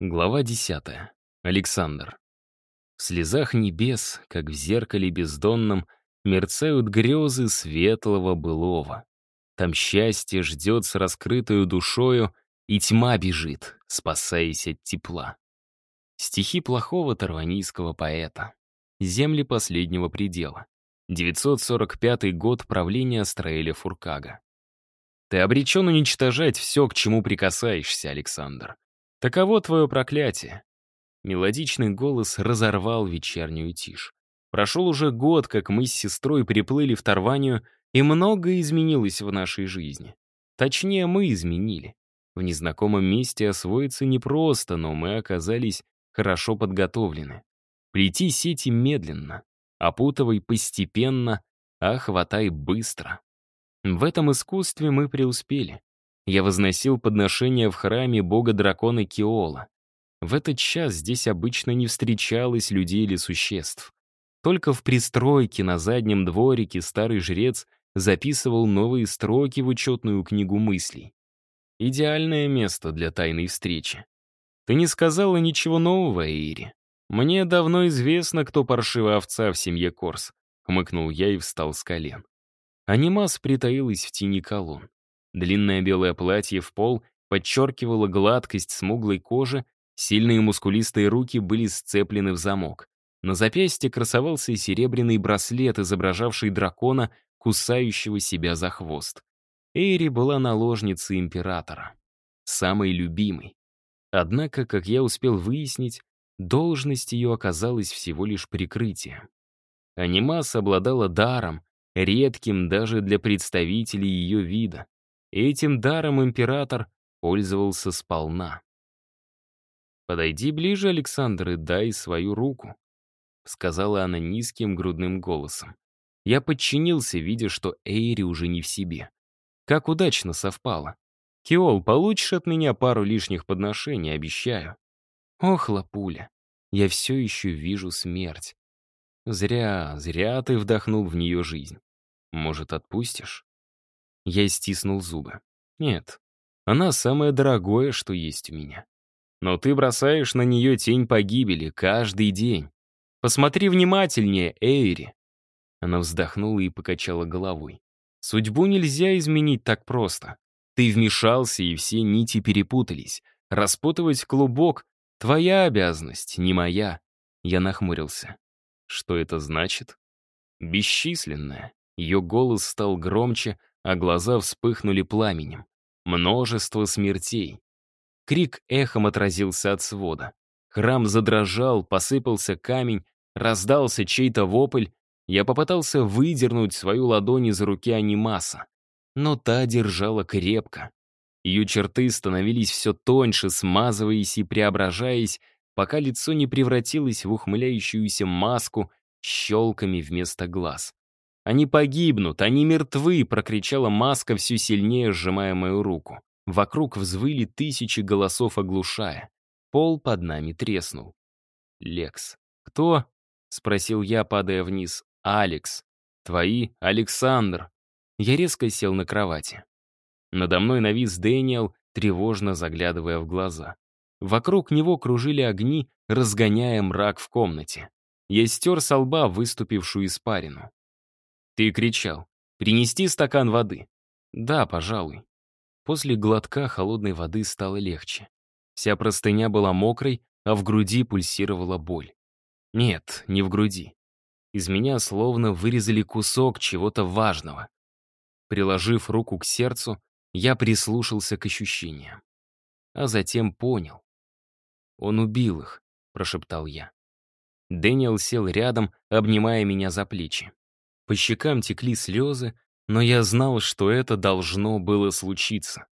Глава 10. Александр. В слезах небес, как в зеркале бездонном, мерцают грезы светлого былого. Там счастье ждет с раскрытою душою, и тьма бежит, спасаясь от тепла. Стихи плохого тарванийского поэта. Земли последнего предела. 945 год правления Астраэля Фуркага. Ты обречен уничтожать все, к чему прикасаешься, Александр. Таково твое проклятие. Мелодичный голос разорвал вечернюю тишь. Прошел уже год, как мы с сестрой приплыли в Тарванию, и многое изменилось в нашей жизни. Точнее, мы изменили. В незнакомом месте освоиться непросто, но мы оказались хорошо подготовлены. Прийти сети медленно, опутывай постепенно, а хватай быстро. В этом искусстве мы преуспели я возносил подношения в храме бога-дракона Киола. В этот час здесь обычно не встречалось людей или существ. Только в пристройке на заднем дворике старый жрец записывал новые строки в учетную книгу мыслей. Идеальное место для тайной встречи. Ты не сказала ничего нового, Ири. Мне давно известно, кто паршивая овца в семье Корс. Хмыкнул я и встал с колен. Анимас притаилась в тени колонн. Длинное белое платье в пол подчеркивало гладкость смуглой кожи, сильные мускулистые руки были сцеплены в замок. На запястье красовался серебряный браслет, изображавший дракона, кусающего себя за хвост. Эйри была наложницей императора, самой любимой. Однако, как я успел выяснить, должность ее оказалась всего лишь прикрытием. Анимас обладала даром, редким даже для представителей ее вида. Этим даром император пользовался сполна. «Подойди ближе, Александр, и дай свою руку», — сказала она низким грудным голосом. Я подчинился, видя, что Эйри уже не в себе. Как удачно совпало. «Киол, получишь от меня пару лишних подношений, обещаю». «Ох, лапуля, я все еще вижу смерть». «Зря, зря ты вдохнул в нее жизнь. Может, отпустишь?» Я стиснул зубы. Нет, она самое дорогое, что есть у меня. Но ты бросаешь на нее тень погибели каждый день. Посмотри внимательнее, Эйри. Она вздохнула и покачала головой. Судьбу нельзя изменить так просто. Ты вмешался, и все нити перепутались. Распутывать клубок — твоя обязанность, не моя. Я нахмурился. Что это значит? Бесчисленное. Ее голос стал громче, а глаза вспыхнули пламенем. Множество смертей. Крик эхом отразился от свода. Храм задрожал, посыпался камень, раздался чей-то вопль. Я попытался выдернуть свою ладонь из руки анимаса, но та держала крепко. Ее черты становились все тоньше, смазываясь и преображаясь, пока лицо не превратилось в ухмыляющуюся маску с щелками вместо глаз. Они погибнут, они мертвы!» — прокричала маска, все сильнее сжимая мою руку. Вокруг взвыли тысячи голосов, оглушая. Пол под нами треснул. «Лекс». «Кто?» — спросил я, падая вниз. «Алекс». «Твои, Александр». Я резко сел на кровати. Надо мной навис Дэниел, тревожно заглядывая в глаза. Вокруг него кружили огни, разгоняя мрак в комнате. Я стер со лба выступившую испарину. Ты кричал. Принести стакан воды. Да, пожалуй. После глотка холодной воды стало легче. Вся простыня была мокрой, а в груди пульсировала боль. Нет, не в груди. Из меня словно вырезали кусок чего-то важного. Приложив руку к сердцу, я прислушался к ощущениям. А затем понял. «Он убил их», — прошептал я. Дэниел сел рядом, обнимая меня за плечи. По щекам текли слезы, но я знал, что это должно было случиться.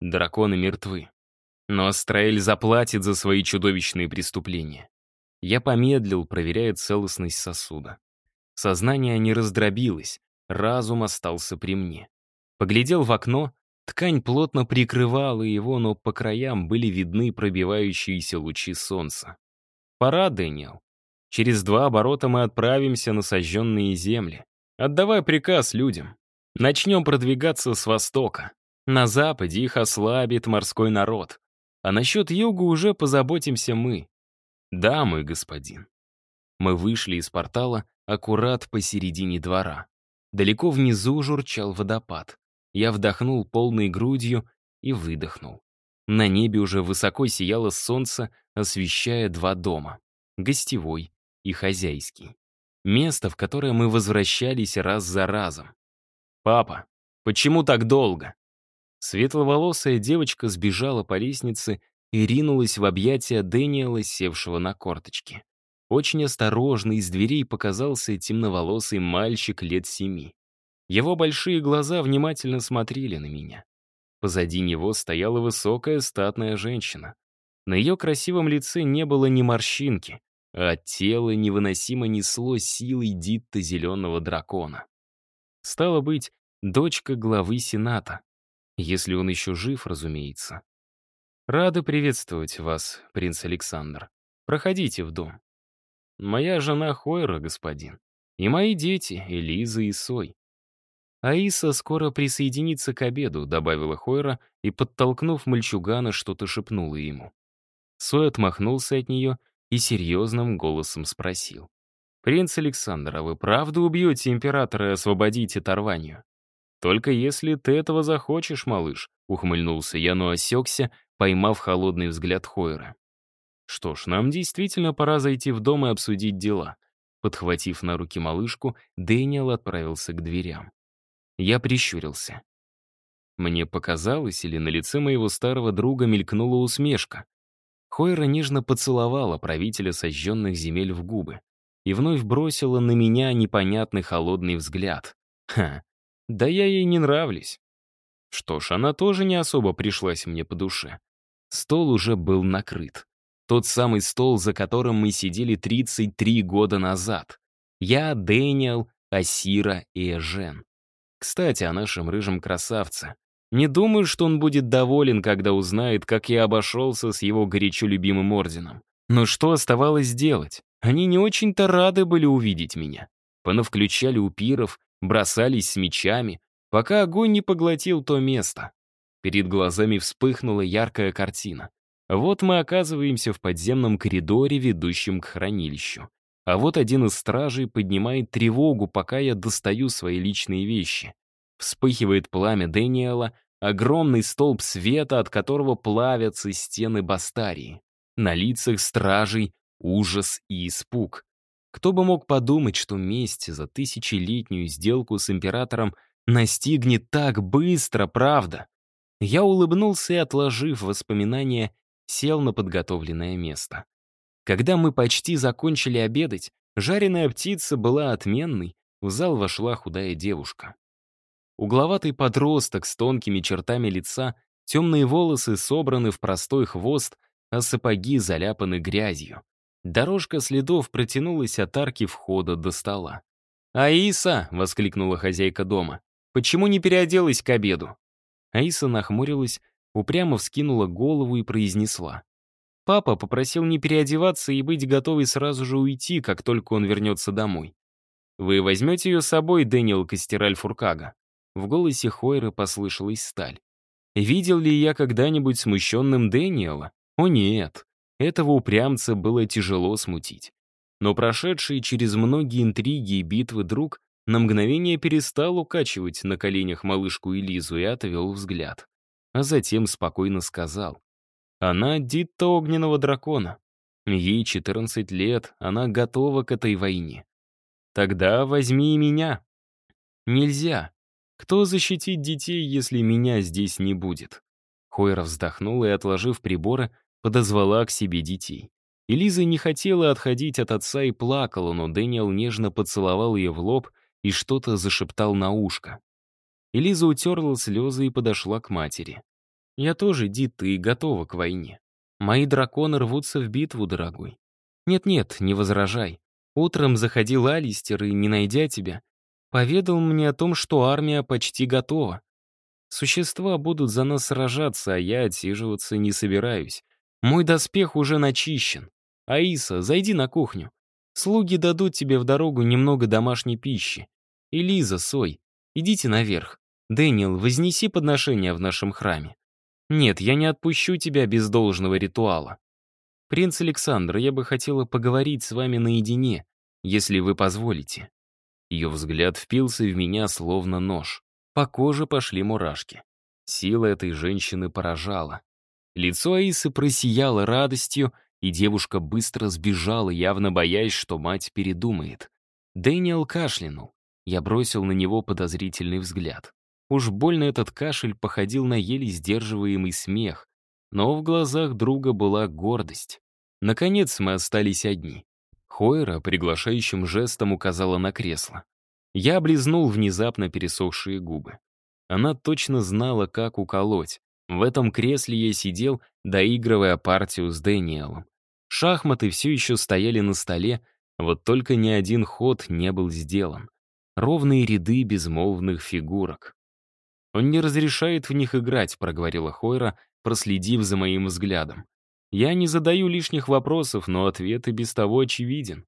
Драконы мертвы. Но Астраэль заплатит за свои чудовищные преступления. Я помедлил, проверяя целостность сосуда. Сознание не раздробилось, разум остался при мне. Поглядел в окно, ткань плотно прикрывала его, но по краям были видны пробивающиеся лучи солнца. «Пора, Дэниел», Через два оборота мы отправимся на сожженные земли. Отдавай приказ людям. Начнем продвигаться с востока. На западе их ослабит морской народ. А насчет юга уже позаботимся мы. Да, мой господин. Мы вышли из портала аккурат посередине двора. Далеко внизу журчал водопад. Я вдохнул полной грудью и выдохнул. На небе уже высоко сияло солнце, освещая два дома. Гостевой и хозяйский. Место, в которое мы возвращались раз за разом. «Папа, почему так долго?» Светловолосая девочка сбежала по лестнице и ринулась в объятия Дэниела, севшего на корточки. Очень осторожно из дверей показался темноволосый мальчик лет семи. Его большие глаза внимательно смотрели на меня. Позади него стояла высокая статная женщина. На ее красивом лице не было ни морщинки, а тело невыносимо несло силой Дитта Зеленого Дракона. Стало быть, дочка главы Сената. Если он еще жив, разумеется. Рада приветствовать вас, принц Александр. Проходите в дом. Моя жена Хойра, господин. И мои дети, Элиза и Сой. «Аиса скоро присоединится к обеду», — добавила Хойра и, подтолкнув мальчугана, что-то шепнула ему. Сой отмахнулся от нее — и серьезным голосом спросил. «Принц Александр, а вы правда убьете императора и освободите Тарванию?» «Только если ты этого захочешь, малыш», — ухмыльнулся я, но осекся, поймав холодный взгляд Хойера. «Что ж, нам действительно пора зайти в дом и обсудить дела». Подхватив на руки малышку, Дэниел отправился к дверям. Я прищурился. Мне показалось, или на лице моего старого друга мелькнула усмешка, Хойра нежно поцеловала правителя сожженных земель в губы и вновь бросила на меня непонятный холодный взгляд. Ха, да я ей не нравлюсь. Что ж, она тоже не особо пришлась мне по душе. Стол уже был накрыт. Тот самый стол, за которым мы сидели 33 года назад. Я, Дэниел, Асира и Эжен. Кстати, о нашем рыжем красавце. Не думаю, что он будет доволен, когда узнает, как я обошелся с его горячо любимым орденом. Но что оставалось делать? Они не очень-то рады были увидеть меня. Понавключали упиров, бросались с мечами, пока огонь не поглотил то место. Перед глазами вспыхнула яркая картина. Вот мы оказываемся в подземном коридоре, ведущем к хранилищу. А вот один из стражей поднимает тревогу, пока я достаю свои личные вещи. Вспыхивает пламя Дэниела, Огромный столб света, от которого плавятся стены Бастарии. На лицах стражей ужас и испуг. Кто бы мог подумать, что месть за тысячелетнюю сделку с императором настигнет так быстро, правда? Я улыбнулся и, отложив воспоминания, сел на подготовленное место. Когда мы почти закончили обедать, жареная птица была отменной, в зал вошла худая девушка. Угловатый подросток с тонкими чертами лица, темные волосы собраны в простой хвост, а сапоги заляпаны грязью. Дорожка следов протянулась от арки входа до стола. «Аиса!» — воскликнула хозяйка дома. «Почему не переоделась к обеду?» Аиса нахмурилась, упрямо вскинула голову и произнесла. «Папа попросил не переодеваться и быть готовой сразу же уйти, как только он вернется домой. Вы возьмете ее с собой, Дэниел Костераль Фуркага?» В голосе Хойры послышалась сталь. Видел ли я когда-нибудь смущенным Дэниела? О нет, этого упрямца было тяжело смутить. Но прошедший через многие интриги и битвы друг на мгновение перестал укачивать на коленях малышку Элизу и отвел взгляд. А затем спокойно сказал. «Она Дитта Огненного Дракона. Ей 14 лет, она готова к этой войне. Тогда возьми и меня». «Нельзя», кто защитит детей, если меня здесь не будет? Хойра вздохнула и, отложив приборы, подозвала к себе детей. Элиза не хотела отходить от отца и плакала, но Дэниел нежно поцеловал ее в лоб и что-то зашептал на ушко. Элиза утерла слезы и подошла к матери. «Я тоже, Дит, ты готова к войне. Мои драконы рвутся в битву, дорогой. Нет-нет, не возражай. Утром заходил Алистер и, не найдя тебя, поведал мне о том, что армия почти готова. Существа будут за нас сражаться, а я отсиживаться не собираюсь. Мой доспех уже начищен. Аиса, зайди на кухню. Слуги дадут тебе в дорогу немного домашней пищи. Элиза, Сой, идите наверх. Дэниел, вознеси подношение в нашем храме. Нет, я не отпущу тебя без должного ритуала. Принц Александр, я бы хотела поговорить с вами наедине, если вы позволите. Ее взгляд впился в меня словно нож. По коже пошли мурашки. Сила этой женщины поражала. Лицо Аисы просияло радостью, и девушка быстро сбежала, явно боясь, что мать передумает. Дэниел кашлянул. Я бросил на него подозрительный взгляд. Уж больно этот кашель походил на еле сдерживаемый смех, но в глазах друга была гордость. Наконец мы остались одни. Хойра приглашающим жестом указала на кресло. Я облизнул внезапно пересохшие губы. Она точно знала, как уколоть. В этом кресле я сидел, доигрывая партию с Дэниелом. Шахматы все еще стояли на столе, вот только ни один ход не был сделан. Ровные ряды безмолвных фигурок. «Он не разрешает в них играть», — проговорила Хойра, проследив за моим взглядом. Я не задаю лишних вопросов, но ответ и без того очевиден.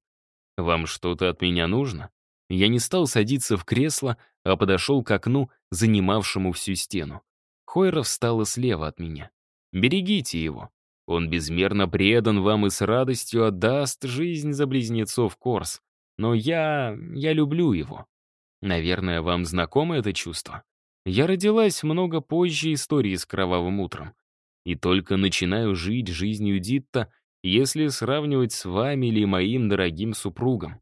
«Вам что-то от меня нужно?» Я не стал садиться в кресло, а подошел к окну, занимавшему всю стену. Хойра встала слева от меня. «Берегите его. Он безмерно предан вам и с радостью отдаст жизнь за близнецов Корс. Но я... я люблю его. Наверное, вам знакомо это чувство? Я родилась много позже истории с кровавым утром. И только начинаю жить жизнью Дитта, если сравнивать с вами или моим дорогим супругом.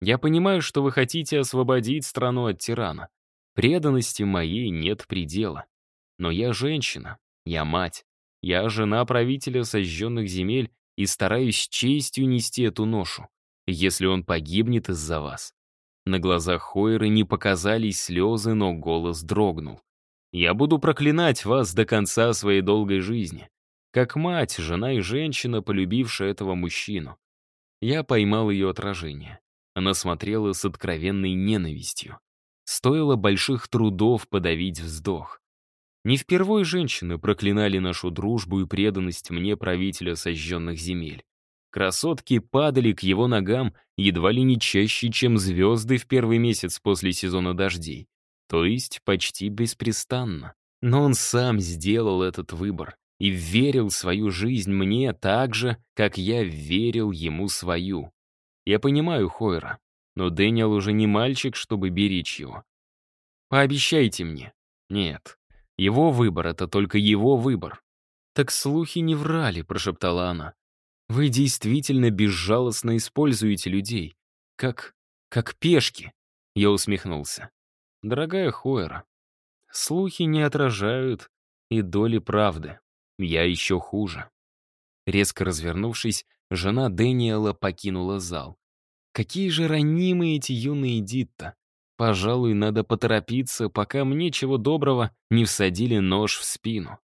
Я понимаю, что вы хотите освободить страну от тирана. Преданности моей нет предела. Но я женщина, я мать, я жена правителя сожженных земель и стараюсь честью нести эту ношу, если он погибнет из-за вас. На глазах Хойры не показались слезы, но голос дрогнул. Я буду проклинать вас до конца своей долгой жизни. Как мать, жена и женщина, полюбившая этого мужчину. Я поймал ее отражение. Она смотрела с откровенной ненавистью. Стоило больших трудов подавить вздох. Не впервой женщины проклинали нашу дружбу и преданность мне, правителя сожженных земель. Красотки падали к его ногам едва ли не чаще, чем звезды в первый месяц после сезона дождей то есть почти беспрестанно. Но он сам сделал этот выбор и верил свою жизнь мне так же, как я верил ему свою. Я понимаю Хойра, но Дэниел уже не мальчик, чтобы беречь его. Пообещайте мне. Нет, его выбор — это только его выбор. «Так слухи не врали», — прошептала она. «Вы действительно безжалостно используете людей. Как... как пешки», — я усмехнулся. Дорогая Хойер, слухи не отражают и доли правды. Я еще хуже. Резко развернувшись, жена Дэниела покинула зал. Какие же ранимые эти юные Дитта. Пожалуй, надо поторопиться, пока мне чего доброго не всадили нож в спину.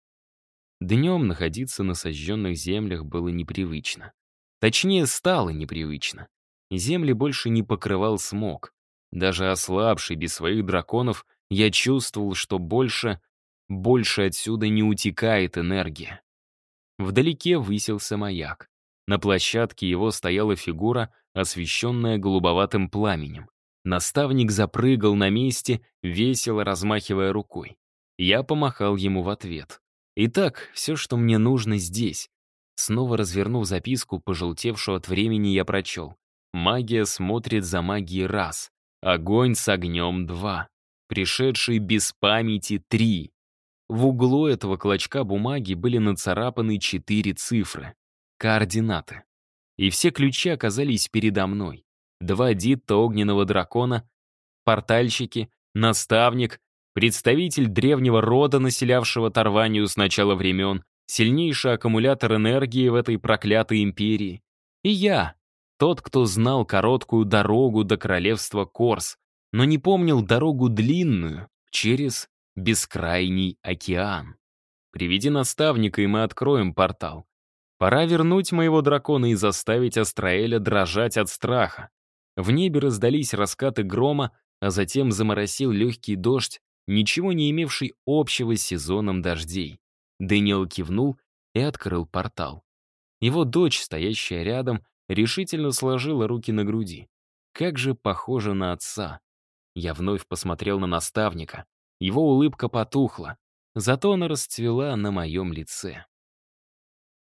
Днем находиться на сожженных землях было непривычно. Точнее, стало непривычно. Земли больше не покрывал смог. Даже ослабший без своих драконов, я чувствовал, что больше, больше отсюда не утекает энергия. Вдалеке высился маяк. На площадке его стояла фигура, освещенная голубоватым пламенем. Наставник запрыгал на месте, весело размахивая рукой. Я помахал ему в ответ. «Итак, все, что мне нужно здесь». Снова развернув записку, пожелтевшую от времени, я прочел. «Магия смотрит за магией раз. Огонь с огнем два, Пришедший без памяти три. В углу этого клочка бумаги были нацарапаны четыре цифры. Координаты. И все ключи оказались передо мной. Два дитта огненного дракона, портальщики, наставник, представитель древнего рода, населявшего Тарванию с начала времен, сильнейший аккумулятор энергии в этой проклятой империи. И я, тот, кто знал короткую дорогу до королевства Корс, но не помнил дорогу длинную через бескрайний океан. Приведи наставника, и мы откроем портал. Пора вернуть моего дракона и заставить Астраэля дрожать от страха. В небе раздались раскаты грома, а затем заморосил легкий дождь, ничего не имевший общего с сезоном дождей. Дэниел кивнул и открыл портал. Его дочь, стоящая рядом, решительно сложила руки на груди. Как же похоже на отца. Я вновь посмотрел на наставника. Его улыбка потухла, зато она расцвела на моем лице.